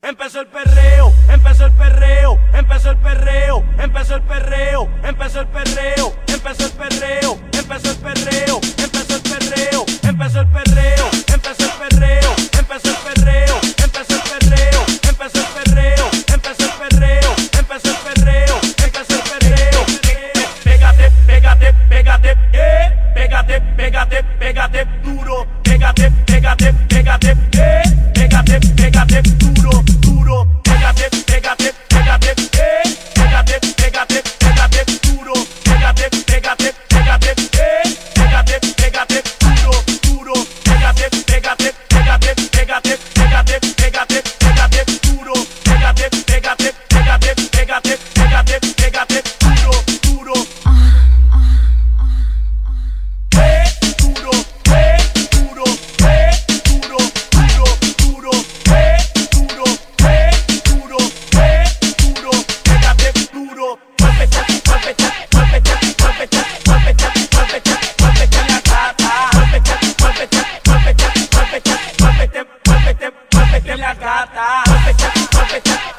Empezó el perreo, empezó el perreo, empezó el perreo, empezó el perreo, empezó el perreo, empezó el perreo, empezó el perreo, empezó el perreo, empezó el perreo, empezó el perreo, empezó el perreo, empezó el perreo, empezó el perreo, empezó el perreo, empezó el perreo, empezó el perreo. Pégate, pégate, pégate, eh, pégate, pégate, pégate duro, pégate, pégate, pégate, eh. cata. Golpe, chat, golpe.